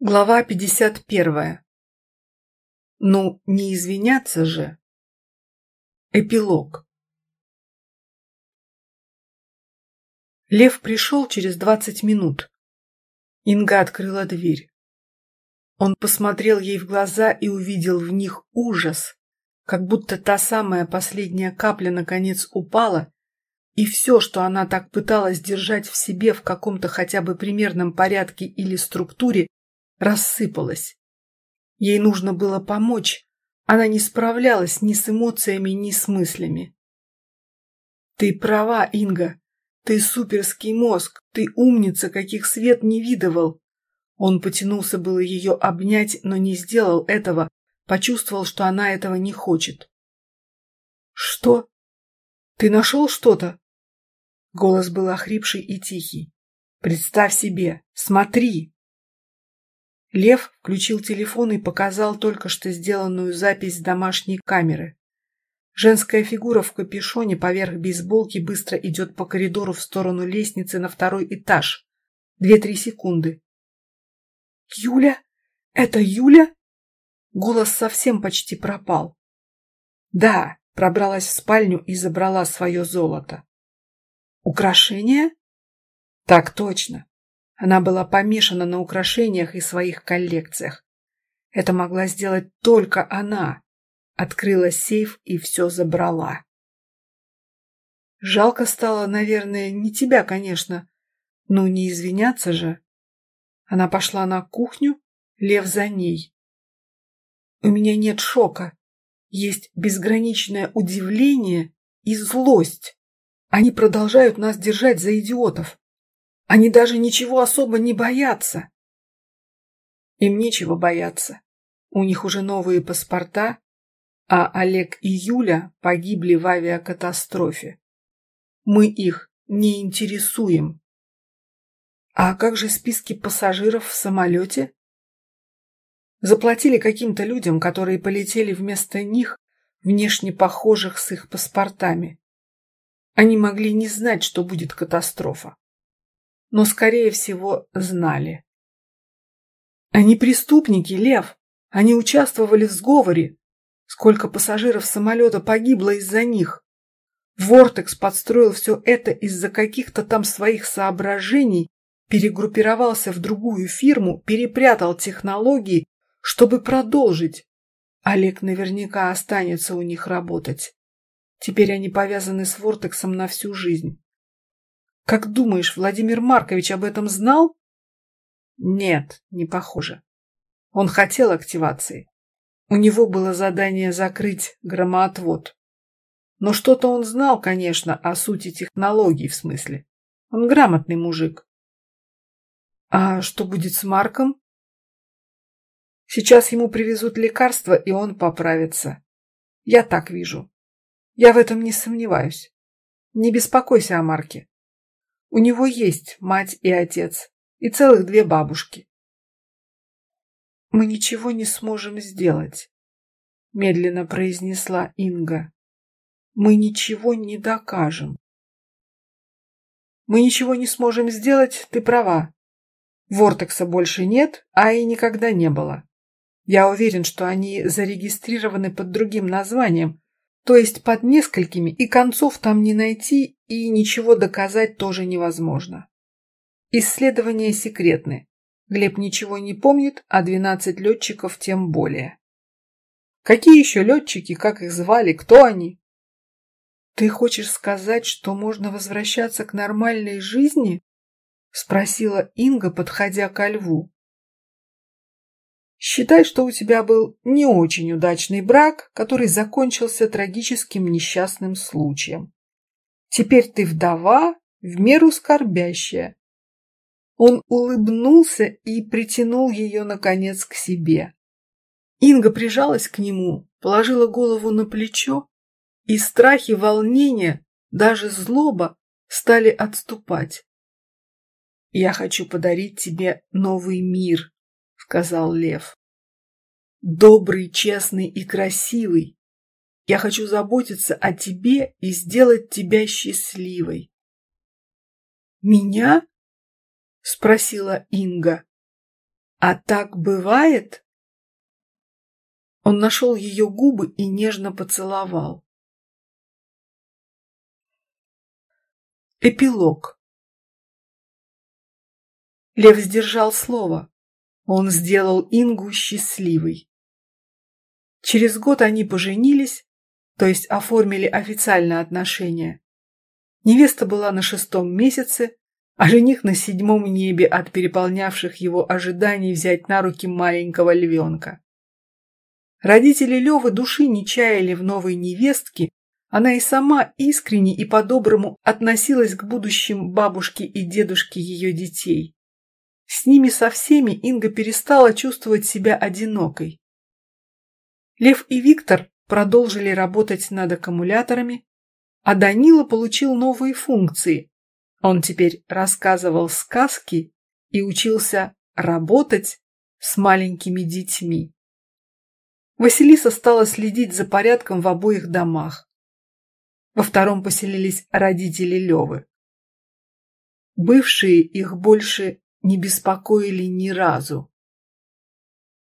Глава 51. Ну, не извиняться же. Эпилог. Лев пришел через двадцать минут. Инга открыла дверь. Он посмотрел ей в глаза и увидел в них ужас, как будто та самая последняя капля наконец упала, и все, что она так пыталась держать в себе в каком-то хотя бы примерном порядке или структуре, рассыпалась. Ей нужно было помочь. Она не справлялась ни с эмоциями, ни с мыслями. «Ты права, Инга. Ты суперский мозг. Ты умница, каких свет не видывал». Он потянулся было ее обнять, но не сделал этого, почувствовал, что она этого не хочет. «Что? Ты нашел что-то?» Голос был охрипший и тихий. «Представь себе! Смотри!» Лев включил телефон и показал только что сделанную запись с домашней камеры. Женская фигура в капюшоне поверх бейсболки быстро идет по коридору в сторону лестницы на второй этаж. Две-три секунды. «Юля? Это Юля?» Голос совсем почти пропал. «Да», пробралась в спальню и забрала свое золото. «Украшение?» «Так точно. Она была помешана на украшениях и своих коллекциях. Это могла сделать только она. Открыла сейф и все забрала. Жалко стало, наверное, не тебя, конечно. но не извиняться же. Она пошла на кухню, Лев за ней. У меня нет шока. Есть безграничное удивление и злость. Они продолжают нас держать за идиотов. Они даже ничего особо не боятся. Им нечего бояться. У них уже новые паспорта, а Олег и Юля погибли в авиакатастрофе. Мы их не интересуем. А как же списки пассажиров в самолете? Заплатили каким-то людям, которые полетели вместо них, внешне похожих с их паспортами. Они могли не знать, что будет катастрофа но, скорее всего, знали. Они преступники, Лев. Они участвовали в сговоре. Сколько пассажиров самолета погибло из-за них. Вортекс подстроил все это из-за каких-то там своих соображений, перегруппировался в другую фирму, перепрятал технологии, чтобы продолжить. Олег наверняка останется у них работать. Теперь они повязаны с Вортексом на всю жизнь. Как думаешь, Владимир Маркович об этом знал? Нет, не похоже. Он хотел активации. У него было задание закрыть громоотвод. Но что-то он знал, конечно, о сути технологий в смысле. Он грамотный мужик. А что будет с Марком? Сейчас ему привезут лекарства, и он поправится. Я так вижу. Я в этом не сомневаюсь. Не беспокойся о Марке. У него есть мать и отец, и целых две бабушки. «Мы ничего не сможем сделать», — медленно произнесла Инга. «Мы ничего не докажем». «Мы ничего не сможем сделать, ты права. Вортекса больше нет, а и никогда не было. Я уверен, что они зарегистрированы под другим названием, то есть под несколькими, и концов там не найти, и ничего доказать тоже невозможно. Исследования секретны. Глеб ничего не помнит, а 12 летчиков тем более. Какие еще летчики, как их звали, кто они? Ты хочешь сказать, что можно возвращаться к нормальной жизни? Спросила Инга, подходя ко льву. Считай, что у тебя был не очень удачный брак, который закончился трагическим несчастным случаем. Теперь ты вдова, в меру скорбящая. Он улыбнулся и притянул ее, наконец, к себе. Инга прижалась к нему, положила голову на плечо, и страхи, волнения, даже злоба стали отступать. «Я хочу подарить тебе новый мир», сказал Лев. Добрый, честный и красивый. Я хочу заботиться о тебе и сделать тебя счастливой. Меня? спросила Инга. А так бывает? Он нашел ее губы и нежно поцеловал. Эпилог Лев сдержал слово. Он сделал Ингу счастливой. Через год они поженились, то есть оформили официальные отношения. Невеста была на шестом месяце, а жених на седьмом небе от переполнявших его ожиданий взять на руки маленького львенка. Родители Левы души не чаяли в новой невестке, она и сама искренне и по-доброму относилась к будущим бабушке и дедушке ее детей. С ними со всеми Инга перестала чувствовать себя одинокой. Лев и Виктор продолжили работать над аккумуляторами, а Данила получил новые функции. Он теперь рассказывал сказки и учился работать с маленькими детьми. Василиса стала следить за порядком в обоих домах. Во втором поселились родители Левы. Бывшие их больше не беспокоили ни разу.